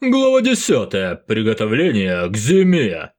Глава 10. Приготовление к зиме.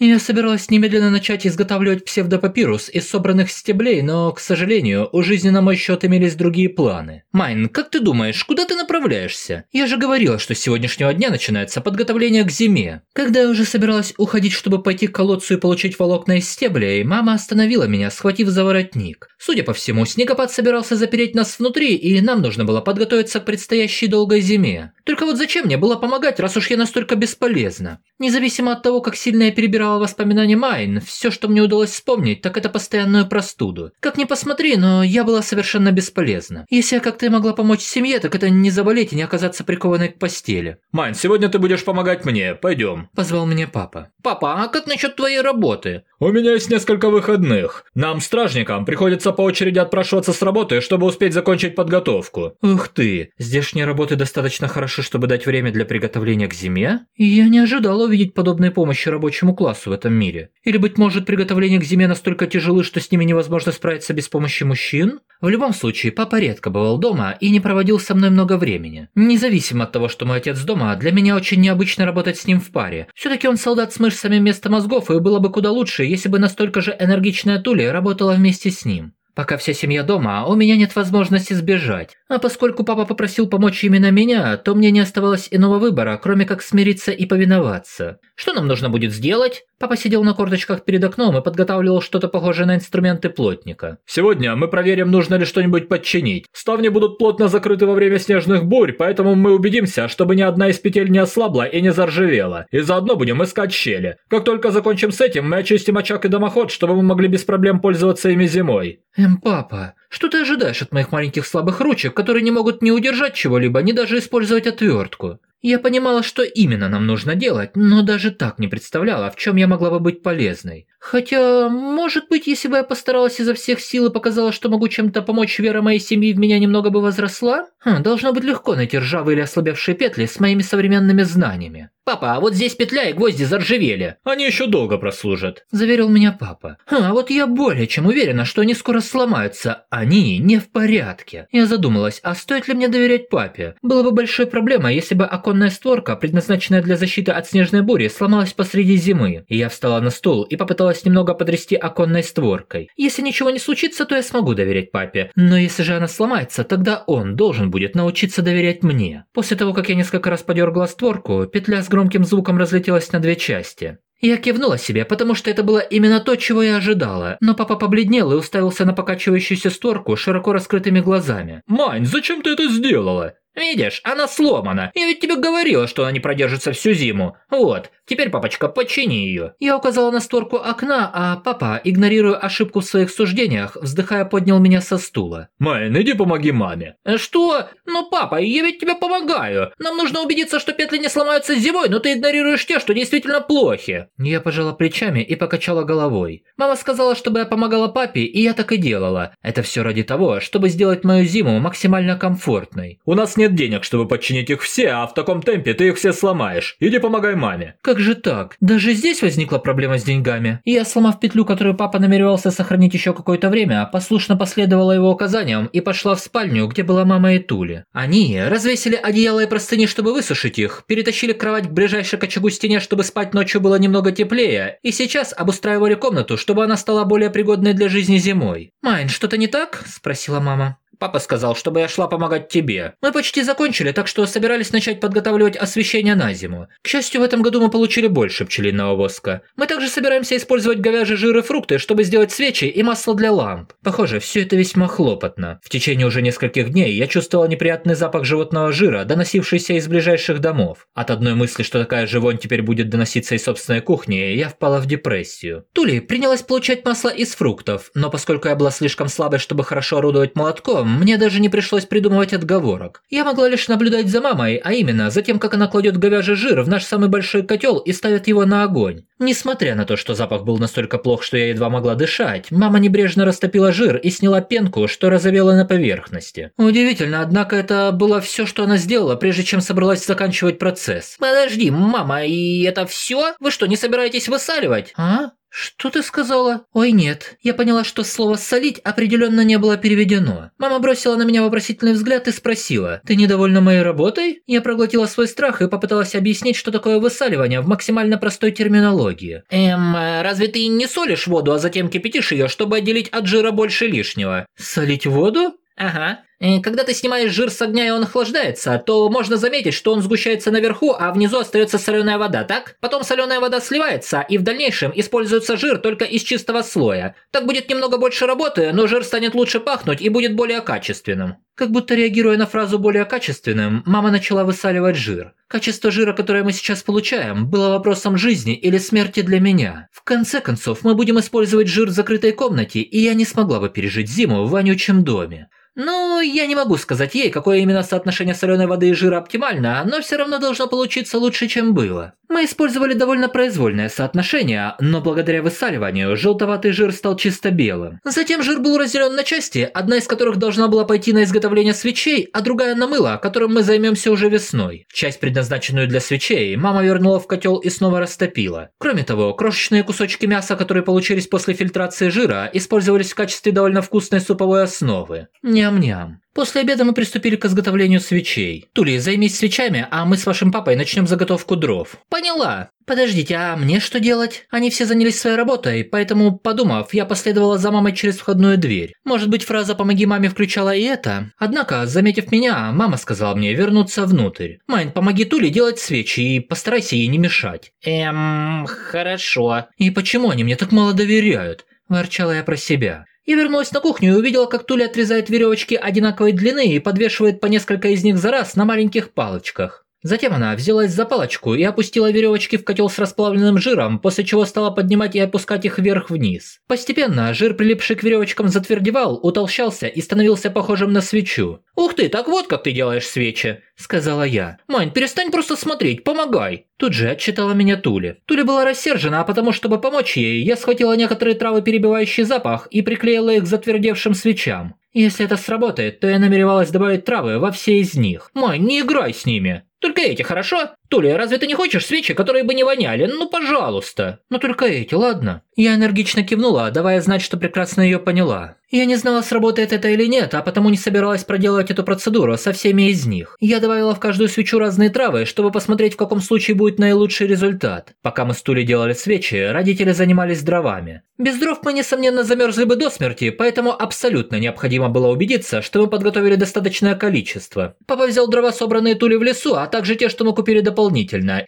Я собиралась немедленно начать изготавливать псевдопапирус из собранных стеблей, но, к сожалению, у жизни на мой счет имелись другие планы. Майн, как ты думаешь, куда ты направляешься? Я же говорила, что с сегодняшнего дня начинается подготовление к зиме. Когда я уже собиралась уходить, чтобы пойти к колодцу и получить волокна из стеблей, мама остановила меня, схватив за воротник. Судя по всему, снегопад собирался запереть нас внутри, и нам нужно было подготовиться к предстоящей долгой зиме. Только вот зачем мне было помогать, раз уж я настолько бесполезна? Независимо от того, как сильно я перебирала воспоминания Майн, все, что мне удалось вспомнить, так это постоянную простуду. Как ни посмотри, но я была совершенно бесполезна. Если я как-то могла помочь семье, так это не заболеть и не оказаться прикованной к постели. Майн, сегодня ты будешь помогать мне, пойдем. Позвал меня папа. Папа, а как насчет твоей работы? У меня есть несколько выходных. Нам, стражникам, приходится по очереди отпрашиваться с работы, чтобы успеть закончить подготовку. Ух ты, здешние работы достаточно хороши, чтобы дать время для приготовления к зиме? Я не ожидала увидеть подобной помощи рабочему классу в этом мире. Или, быть может, приготовление к зиме настолько тяжелы, что с ними невозможно справиться без помощи мужчин? В любом случае, папа редко бывал дома и не проводил со мной много времени. Независимо от того, что мой отец дома, для меня очень необычно работать с ним в паре. Все-таки он солдат с мышцами вместо мозгов, и было бы куда лучше, если бы настолько же энергичная Тули работала вместе с ним. Пока вся семья дома, у меня нет возможности сбежать. А поскольку папа попросил помочь именно меня, то мне не оставалось иного выбора, кроме как смириться и повиноваться. Что нам нужно будет сделать? Папа сидел на корточках перед окном и подготавливал что-то похожее на инструменты плотника. Сегодня мы проверим, нужно ли что-нибудь подчинить. Ставни будут плотно закрыты во время снежных бурь, поэтому мы убедимся, чтобы ни одна из петель не ослабла и не заржавела. И заодно будем искать щели. Как только закончим с этим, мы очистим очаг и дымоход, чтобы мы могли без проблем пользоваться ими зимой. Эм, папа, что ты ожидаешь от моих маленьких слабых ручек, которые не могут ни удержать чего-либо, ни даже использовать отвертку? Я понимала, что именно нам нужно делать, но даже так не представляла, в чем я могла бы быть полезной. Хотя, может быть, если бы я постаралась изо всех сил и показала, что могу чем-то помочь, вера моей семьи в меня немного бы возросла? Хм, должно быть легко найти ржавые или ослабевшие петли с моими современными знаниями. «Папа, а вот здесь петля и гвозди заржавели. Они еще долго прослужат», – заверил меня папа. «А вот я более чем уверена, что они скоро сломаются. Они не в порядке». Я задумалась, а стоит ли мне доверять папе? Было бы большой проблемой, если бы оконная створка, предназначенная для защиты от снежной бури, сломалась посреди зимы. И я встала на стул и попыталась немного потрясти оконной створкой. Если ничего не случится, то я смогу доверять папе. Но если же она сломается, тогда он должен будет научиться доверять мне. После того, как я несколько раз подергала створку, петля с громким звуком разлетелась на две части. Я кивнула себе, потому что это было именно то, чего я ожидала, но папа побледнел и уставился на покачивающуюся створку широко раскрытыми глазами. «Мань, зачем ты это сделала?» «Видишь, она сломана. Я ведь тебе говорила, что она не продержится всю зиму. Вот, теперь, папочка, почини ее». Я указала на створку окна, а папа, игнорируя ошибку в своих суждениях, вздыхая, поднял меня со стула. «Майн, иди помоги маме». «Что? Ну, папа, я ведь тебе помогаю. Нам нужно убедиться, что петли не сломаются зимой, но ты игнорируешь те, что действительно плохи». Я пожала плечами и покачала головой. Мама сказала, чтобы я помогала папе, и я так и делала. Это все ради того, чтобы сделать мою зиму максимально комфортной. «У нас нет нет денег, чтобы подчинить их все, а в таком темпе ты их все сломаешь. Иди помогай маме». «Как же так? Даже здесь возникла проблема с деньгами?» Я, сломав петлю, которую папа намеревался сохранить еще какое-то время, послушно последовала его указаниям и пошла в спальню, где была мама и Тули. Они развесили одеяло и простыни, чтобы высушить их, перетащили кровать к ближайшей к очагу стене, чтобы спать ночью было немного теплее, и сейчас обустраивали комнату, чтобы она стала более пригодной для жизни зимой. «Майн, что-то не так?» – спросила мама. Папа сказал, чтобы я шла помогать тебе. Мы почти закончили, так что собирались начать подготавливать освещение на зиму. К счастью, в этом году мы получили больше пчелиного воска. Мы также собираемся использовать говяжий жир и фрукты, чтобы сделать свечи и масло для ламп. Похоже, все это весьма хлопотно. В течение уже нескольких дней я чувствовала неприятный запах животного жира, доносившийся из ближайших домов. От одной мысли, что такая же вонь теперь будет доноситься из собственной кухни, я впала в депрессию. Тули принялась получать масло из фруктов, но поскольку я была слишком слабой, чтобы хорошо орудовать молотком, мне даже не пришлось придумывать отговорок. Я могла лишь наблюдать за мамой, а именно за тем, как она кладет говяжий жир в наш самый большой котел и ставит его на огонь. Несмотря на то, что запах был настолько плох, что я едва могла дышать, мама небрежно растопила жир и сняла пенку, что разовела на поверхности. Удивительно, однако это было все, что она сделала, прежде чем собралась заканчивать процесс. Подожди, мама, и это все? Вы что, не собираетесь высаливать? А? «Что ты сказала?» «Ой, нет. Я поняла, что слово «солить» определенно не было переведено. Мама бросила на меня вопросительный взгляд и спросила, «Ты недовольна моей работой?» Я проглотила свой страх и попыталась объяснить, что такое высаливание в максимально простой терминологии. Эм, разве ты не солишь воду, а затем кипятишь ее, чтобы отделить от жира больше лишнего? «Солить воду?» Ага. И когда ты снимаешь жир с огня и он охлаждается, то можно заметить, что он сгущается наверху, а внизу остается соленая вода, так? Потом соленая вода сливается, и в дальнейшем используется жир только из чистого слоя. Так будет немного больше работы, но жир станет лучше пахнуть и будет более качественным. Как будто реагируя на фразу «более качественным», мама начала высаливать жир. Качество жира, которое мы сейчас получаем, было вопросом жизни или смерти для меня. В конце концов, мы будем использовать жир в закрытой комнате, и я не смогла бы пережить зиму в вонючем доме. Ну, я не могу сказать ей, какое именно соотношение соленой воды и жира оптимально, но все равно должно получиться лучше, чем было. Мы использовали довольно произвольное соотношение, но благодаря высаливанию желтоватый жир стал чисто белым. Затем жир был разделен на части, одна из которых должна была пойти на изготовление свечей, а другая на мыло, которым мы займемся уже весной. Часть, предназначенную для свечей, мама вернула в котел и снова растопила. Кроме того, крошечные кусочки мяса, которые получились после фильтрации жира, использовались в качестве довольно вкусной суповой основы. Ням-ням. После обеда мы приступили к изготовлению свечей. Тули, займись свечами, а мы с вашим папой начнем заготовку дров. Поняла. Подождите, а мне что делать? Они все занялись своей работой, поэтому, подумав, я последовала за мамой через входную дверь. Может быть, фраза «помоги маме» включала и это? Однако, заметив меня, мама сказала мне вернуться внутрь. Майн, помоги Туле делать свечи и постарайся ей не мешать. Эм, хорошо. И почему они мне так мало доверяют? Ворчала я про себя. Я вернулась на кухню и увидела, как Туля отрезает веревочки одинаковой длины и подвешивает по несколько из них за раз на маленьких палочках. Затем она взялась за палочку и опустила веревочки в котел с расплавленным жиром, после чего стала поднимать и опускать их вверх-вниз. Постепенно жир, прилипший к веревочкам, затвердевал, утолщался и становился похожим на свечу. «Ух ты, так вот как ты делаешь свечи!» – сказала я. «Мань, перестань просто смотреть, помогай!» Тут же отчитала меня Тули. Туля была рассержена, а потому, чтобы помочь ей, я схватила некоторые травы, перебивающие запах, и приклеила их к затвердевшим свечам. Если это сработает, то я намеревалась добавить травы во все из них. «Мань, не играй с ними!» Только эти, хорошо? Туля, разве ты не хочешь свечи, которые бы не воняли? Ну, пожалуйста. Ну, только эти, ладно. Я энергично кивнула, давая знать, что прекрасно ее поняла. Я не знала, сработает это или нет, а потому не собиралась проделывать эту процедуру со всеми из них. Я добавила в каждую свечу разные травы, чтобы посмотреть, в каком случае будет наилучший результат. Пока мы с Тулей делали свечи, родители занимались дровами. Без дров мы, несомненно, замерзли бы до смерти, поэтому абсолютно необходимо было убедиться, что мы подготовили достаточное количество. Папа взял дрова, собранные Тулей в лесу, а также те, что мы купили дополнительно,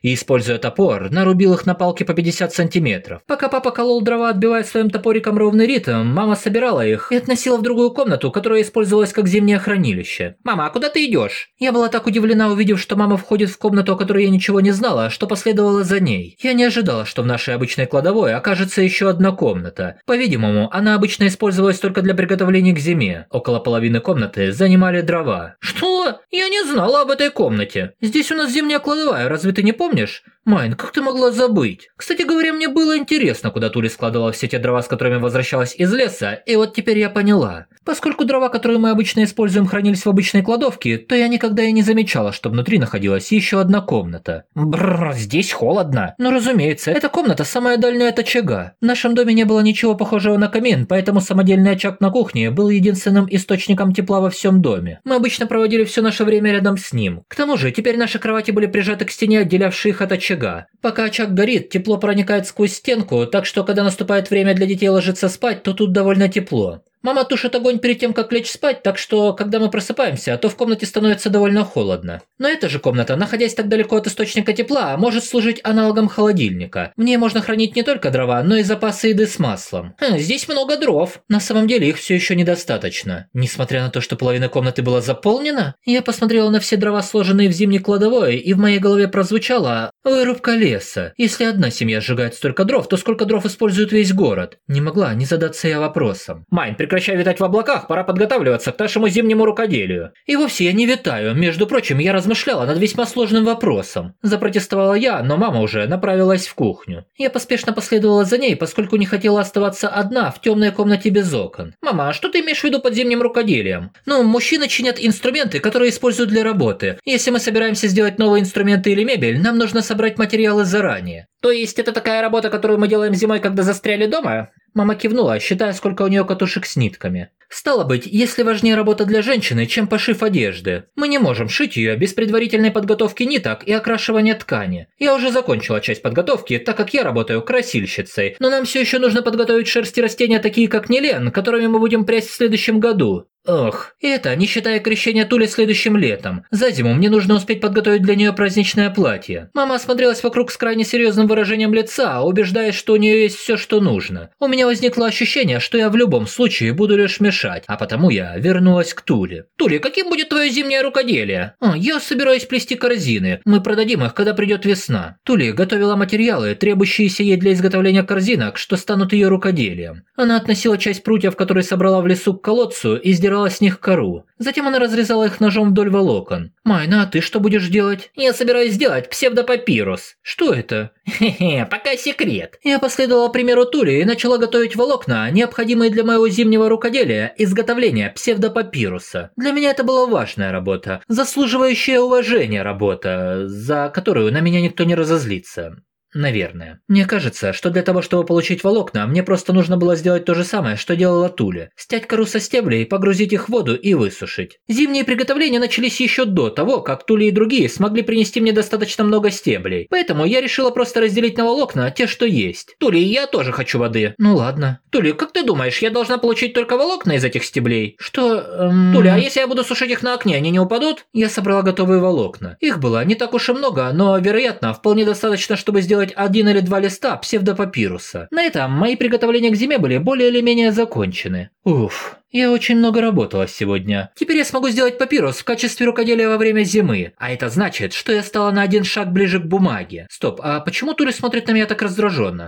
и, используя топор, нарубил их на палке по 50 сантиметров. Пока папа колол дрова, отбивая своим топориком ровный ритм, мама собирала их и относила в другую комнату, которая использовалась как зимнее хранилище. «Мама, а куда ты идешь?» Я была так удивлена, увидев, что мама входит в комнату, о которой я ничего не знала, что последовала за ней. Я не ожидала, что в нашей обычной кладовой окажется еще одна комната. По-видимому, она обычно использовалась только для приготовления к зиме. Около половины комнаты занимали дрова. «Что? Я не знала об этой комнате. Здесь у нас зимняя кладовая, разве ты не помнишь? Майн, как ты могла забыть? Кстати говоря, мне было интересно, куда Тули складывала все те дрова, с которыми возвращалась из леса, и вот теперь я поняла. Поскольку дрова, которые мы обычно используем, хранились в обычной кладовке, то я никогда и не замечала, что внутри находилась еще одна комната. Бррр, здесь холодно. Ну, разумеется, эта комната самая дальняя от очага. В нашем доме не было ничего похожего на камин, поэтому самодельный очаг на кухне был единственным источником тепла во всем доме. Мы обычно проводили все наше время рядом с ним. К тому же, теперь наши кровати были прижаты к стене, отделявшей их от очага. Пока очаг горит, тепло проникает сквозь стенку, так что когда наступает время для детей ложиться спать, то тут довольно тепло. Мама тушит огонь перед тем, как лечь спать, так что, когда мы просыпаемся, то в комнате становится довольно холодно. Но эта же комната, находясь так далеко от источника тепла, может служить аналогом холодильника. В ней можно хранить не только дрова, но и запасы еды с маслом. Хм, здесь много дров. На самом деле их все еще недостаточно. Несмотря на то, что половина комнаты была заполнена, я посмотрела на все дрова, сложенные в зимней кладовой, и в моей голове прозвучало «вырубка леса». Если одна семья сжигает столько дров, то сколько дров использует весь город? Не могла не задаться я вопросом. Майн, прекрати прекращай витать в облаках, пора подготавливаться к нашему зимнему рукоделию. И вовсе я не витаю. Между прочим, я размышляла над весьма сложным вопросом. Запротестовала я, но мама уже направилась в кухню. Я поспешно последовала за ней, поскольку не хотела оставаться одна в темной комнате без окон. Мама, а что ты имеешь в виду под зимним рукоделием? Ну, мужчины чинят инструменты, которые используют для работы. Если мы собираемся сделать новые инструменты или мебель, нам нужно собрать материалы заранее. То есть это такая работа, которую мы делаем зимой, когда застряли дома? Мама кивнула, считая, сколько у нее катушек с нитками. Стало быть, если важнее работа для женщины, чем пошив одежды, мы не можем шить ее без предварительной подготовки ниток и окрашивания ткани. Я уже закончила часть подготовки, так как я работаю красильщицей, но нам все еще нужно подготовить шерсти растения такие, как Нелен, которыми мы будем прясть в следующем году. Ох, это не считая крещения Тули следующим летом. За зиму мне нужно успеть подготовить для нее праздничное платье. Мама осмотрелась вокруг с крайне серьезным выражением лица, убеждаясь, что у нее есть все, что нужно. У меня возникло ощущение, что я в любом случае буду лишь мешать, а потому я вернулась к Туле. Тули, каким будет твое зимнее рукоделие? А, я собираюсь плести корзины. Мы продадим их, когда придет весна. Тули готовила материалы, требующиеся ей для изготовления корзинок, что станут ее рукоделием. Она относила часть прутьев, которые собрала в лесу к колодцу, и сдирала убирала с них кору. Затем она разрезала их ножом вдоль волокон. «Майна, а ты что будешь делать?» «Я собираюсь сделать псевдопапирус». «Что это?» «Хе-хе, пока секрет». Я последовала примеру Тули и начала готовить волокна, необходимые для моего зимнего рукоделия, изготовления псевдопапируса. Для меня это была важная работа, заслуживающая уважения работа, за которую на меня никто не разозлится. Наверное. Мне кажется, что для того, чтобы получить волокна, мне просто нужно было сделать то же самое, что делала Туля. Стять кору со стеблей, погрузить их в воду и высушить. Зимние приготовления начались еще до того, как Тули и другие смогли принести мне достаточно много стеблей. Поэтому я решила просто разделить на волокна те, что есть. Тули, я тоже хочу воды. Ну ладно. Тули, как ты думаешь, я должна получить только волокна из этих стеблей? Что, эм... Тули, а если я буду сушить их на окне, они не упадут? Я собрала готовые волокна. Их было не так уж и много, но, вероятно, вполне достаточно, чтобы сделать сделать один или два листа псевдопапируса. На этом мои приготовления к зиме были более или менее закончены. Уф, я очень много работала сегодня. Теперь я смогу сделать папирус в качестве рукоделия во время зимы. А это значит, что я стала на один шаг ближе к бумаге. Стоп, а почему Тури смотрит на меня так раздраженно?